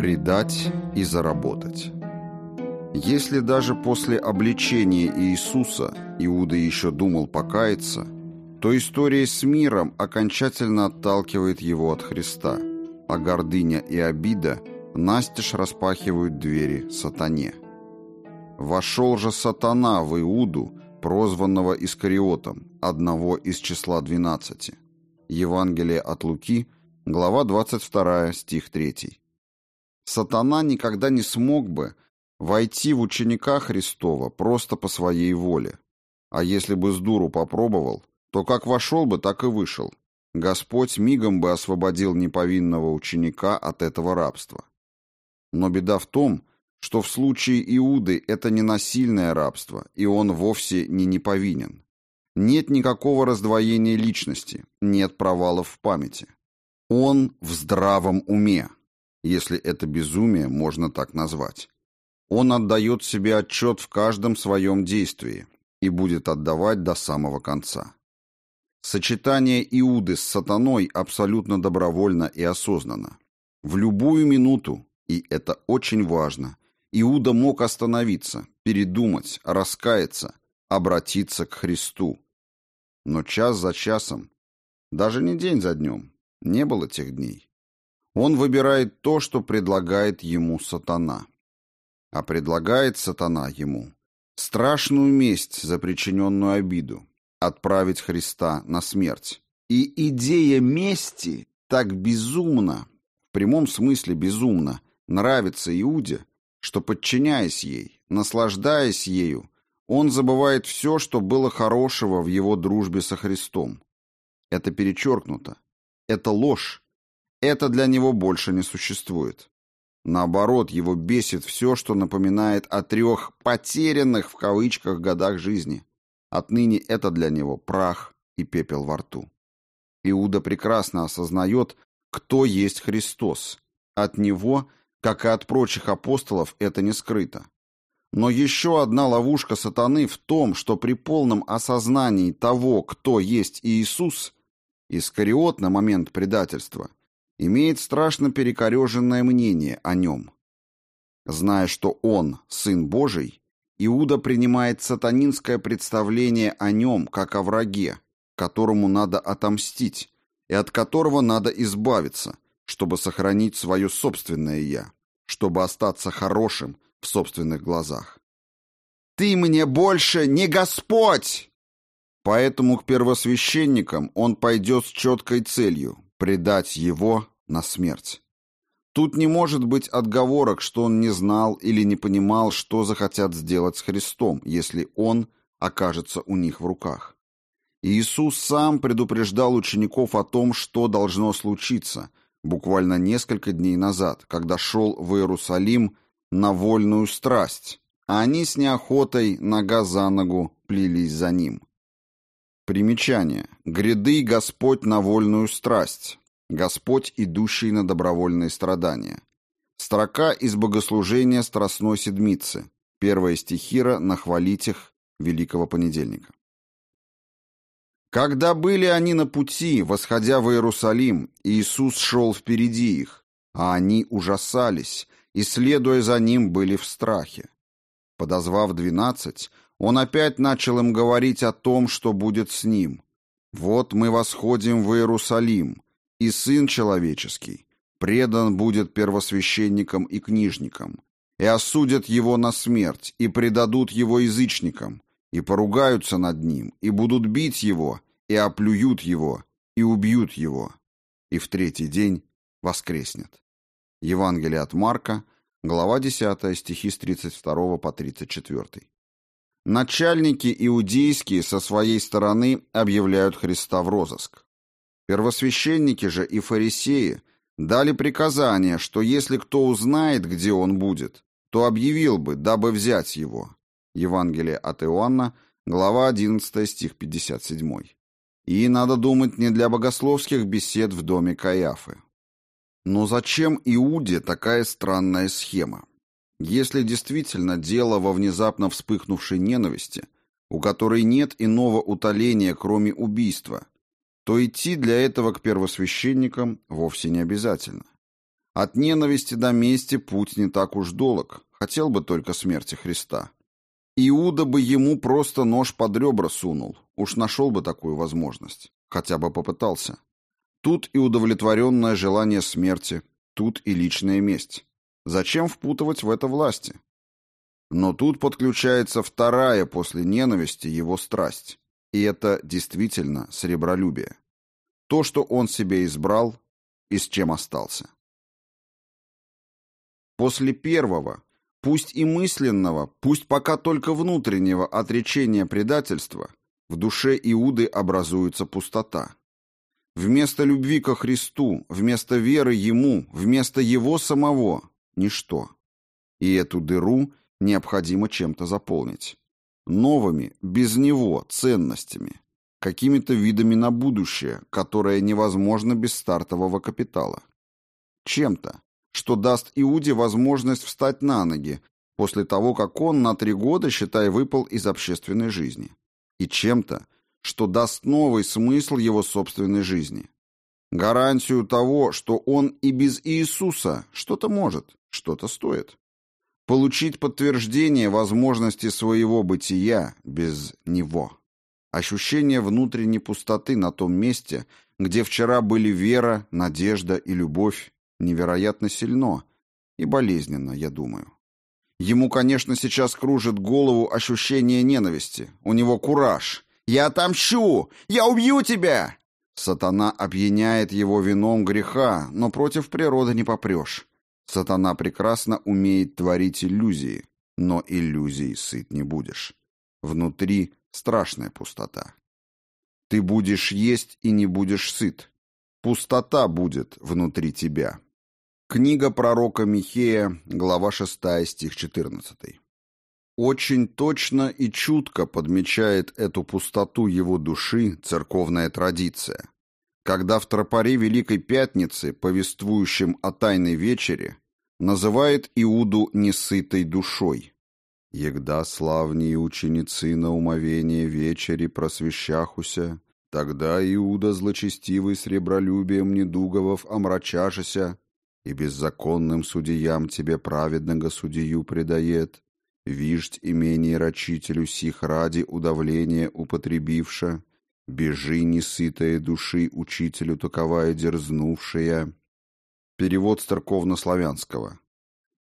Предать и заработать. Если даже после обличения Иисуса Иуда еще думал покаяться, то история с миром окончательно отталкивает его от Христа, а гордыня и обида настежь распахивают двери сатане. «Вошел же сатана в Иуду, прозванного Искариотом, одного из числа двенадцати». Евангелие от Луки, глава 22, стих 3. Сатана никогда не смог бы войти в ученика Христова просто по своей воле. А если бы с дуру попробовал, то как вошел бы, так и вышел. Господь мигом бы освободил неповинного ученика от этого рабства. Но беда в том, что в случае Иуды это не насильное рабство, и он вовсе не неповинен. Нет никакого раздвоения личности, нет провалов в памяти. Он в здравом уме, если это безумие можно так назвать. Он отдает себе отчет в каждом своем действии и будет отдавать до самого конца. Сочетание Иуды с сатаной абсолютно добровольно и осознанно. В любую минуту, и это очень важно, Иуда мог остановиться, передумать, раскаяться, обратиться к Христу. Но час за часом, даже не день за днем, не было тех дней. Он выбирает то, что предлагает ему сатана. А предлагает сатана ему страшную месть за причиненную обиду, отправить Христа на смерть. И идея мести так безумна, в прямом смысле безумна, нравится Иуде, что, подчиняясь ей, наслаждаясь ею, он забывает все, что было хорошего в его дружбе со Христом. Это перечеркнуто. Это ложь. Это для него больше не существует. Наоборот, его бесит все, что напоминает о трех «потерянных» в кавычках годах жизни. Отныне это для него прах и пепел во рту. Иуда прекрасно осознает, кто есть Христос. От него, как и от прочих апостолов, это не скрыто. Но еще одна ловушка сатаны в том, что при полном осознании того, кто есть Иисус, Искариот на момент предательства имеет страшно перекореженное мнение о нем. Зная, что он Сын Божий, Иуда принимает сатанинское представление о нем как о враге, которому надо отомстить и от которого надо избавиться, чтобы сохранить свое собственное «я», чтобы остаться хорошим в собственных глазах. «Ты мне больше не Господь!» Поэтому к первосвященникам он пойдет с четкой целью – предать его на смерть. Тут не может быть отговорок, что он не знал или не понимал, что захотят сделать с Христом, если он окажется у них в руках. Иисус сам предупреждал учеников о том, что должно случиться, буквально несколько дней назад, когда шел в Иерусалим на вольную страсть, а они с неохотой нога за ногу плелись за ним. Примечание. Гряды Господь на вольную страсть. Господь, идущий на добровольные страдания. Строка из богослужения Страстной Седмицы. Первая стихира на хвалитях Великого Понедельника. Когда были они на пути, восходя в Иерусалим, Иисус шел впереди их, а они ужасались, и, следуя за ним, были в страхе. Подозвав двенадцать, он опять начал им говорить о том, что будет с ним. «Вот мы восходим в Иерусалим, и Сын Человеческий предан будет первосвященникам и книжникам, и осудят его на смерть, и предадут его язычникам, и поругаются над ним, и будут бить его, и оплюют его, и убьют его, и в третий день воскреснет». Евангелие от Марка, глава 10, стихи с 32 по 34. Начальники иудейские со своей стороны объявляют Христа в розыск. Первосвященники же и фарисеи дали приказание, что если кто узнает, где он будет, то объявил бы, дабы взять его. Евангелие от Иоанна, глава 11, стих 57. И, надо думать, не для богословских бесед в доме Каиафы. Но зачем Иуде такая странная схема? Если действительно дело во внезапно вспыхнувшей ненависти, у которой нет иного утоления, кроме убийства, то идти для этого к первосвященникам вовсе не обязательно. От ненависти до мести путь не так уж долг, хотел бы только смерти Христа. Иуда бы ему просто нож под ребра сунул, уж нашел бы такую возможность, хотя бы попытался. Тут и удовлетворенное желание смерти, тут и личная месть. Зачем впутывать в это власти? Но тут подключается вторая после ненависти его страсть. И это действительно сребролюбие. То, что он себе избрал и с чем остался. После первого, пусть и мысленного, пусть пока только внутреннего отречения предательства, в душе Иуды образуется пустота. Вместо любви ко Христу, вместо веры Ему, вместо Его самого – ничто. И эту дыру необходимо чем-то заполнить. Новыми, без него, ценностями. Какими-то видами на будущее, которое невозможно без стартового капитала. Чем-то, что даст Иуде возможность встать на ноги после того, как он на три года, считай, выпал из общественной жизни. И чем-то, что даст новый смысл его собственной жизни. Гарантию того, что он и без Иисуса что-то может, что-то стоит. Получить подтверждение возможности своего бытия без Него. Ощущение внутренней пустоты на том месте, где вчера были вера, надежда и любовь, невероятно сильно и болезненно, я думаю. Ему, конечно, сейчас кружит голову ощущение ненависти. У него кураж. «Я отомщу! Я убью тебя!» Сатана опьяняет его вином греха, но против природы не попрешь. Сатана прекрасно умеет творить иллюзии, но иллюзий сыт не будешь. Внутри страшная пустота. Ты будешь есть и не будешь сыт. Пустота будет внутри тебя. Книга пророка Михея, глава 6, стих 14. Очень точно и чутко подмечает эту пустоту его души церковная традиция. Когда в тропаре Великой Пятницы, повествующем о Тайной Вечере, называет Иуду несытой душой. «Егда славние ученицы на умовение вечери просвещахуся, тогда Иуда злочестивый с ребролюбием недуговов омрачашися, и беззаконным судьям тебе праведного судью предает, виждь имение рачителю сих ради удавления употребивша, бежи несытая души учителю таковая дерзнувшая». Перевод с церковно-славянского.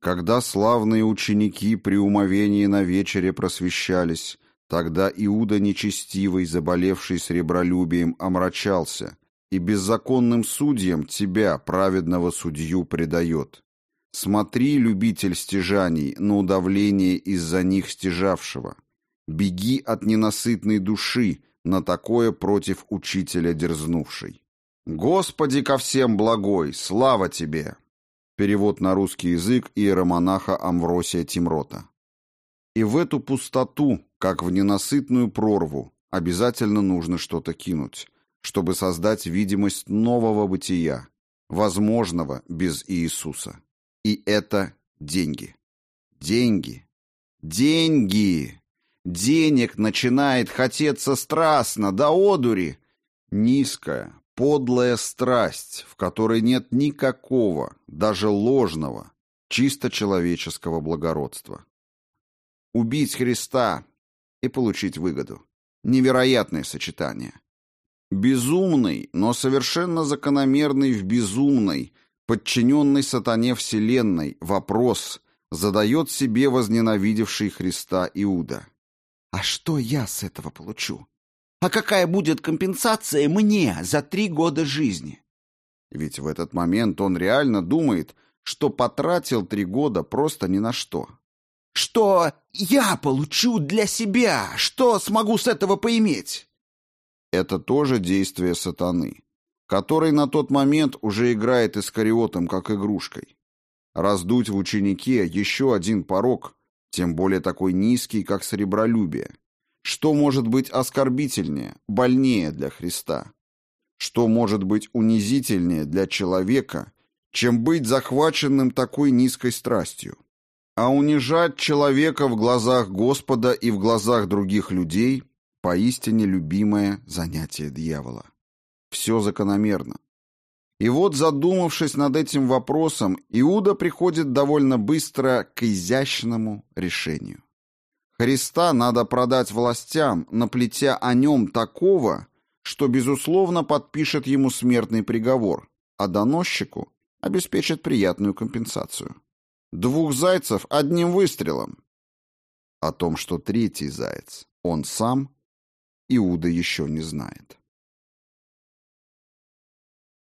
Когда славные ученики при умовении на вечере просвещались, тогда Иуда нечестивый, заболевший сребролюбием, омрачался, и беззаконным судьям тебя, праведного судью, предает. Смотри, любитель стяжаний, на удавление из-за них стяжавшего. Беги от ненасытной души, на такое против учителя дерзнувшей. «Господи ко всем благой, слава Тебе!» Перевод на русский язык иеромонаха Амвросия Тимрота. И в эту пустоту, как в ненасытную прорву, обязательно нужно что-то кинуть, чтобы создать видимость нового бытия, возможного без Иисуса. И это деньги. Деньги. Деньги. Денег начинает хотеться страстно, до одури. Низкая, подлая страсть, в которой нет никакого, даже ложного, чисто человеческого благородства. Убить Христа и получить выгоду. Невероятное сочетание. Безумный, но совершенно закономерный в безумной, подчиненной сатане вселенной, вопрос задает себе возненавидевший Христа Иуда. «А что я с этого получу? А какая будет компенсация мне за три года жизни? Ведь в этот момент он реально думает, что потратил три года просто ни на что. Что я получу для себя? Что смогу с этого поиметь? Это тоже действие сатаны, который на тот момент уже играет искариотом как игрушкой. Раздуть в ученике еще один порог, тем более такой низкий, как сребролюбие. Что может быть оскорбительнее, больнее для Христа? Что может быть унизительнее для человека, чем быть захваченным такой низкой страстью? А унижать человека в глазах Господа и в глазах других людей – поистине любимое занятие дьявола. Все закономерно. И вот, задумавшись над этим вопросом, Иуда приходит довольно быстро к изящному решению. Христа надо продать властям, наплетя о нем такого, что, безусловно, подпишет ему смертный приговор, а доносчику обеспечит приятную компенсацию. Двух зайцев одним выстрелом. О том, что третий заяц, он сам, Иуда еще не знает.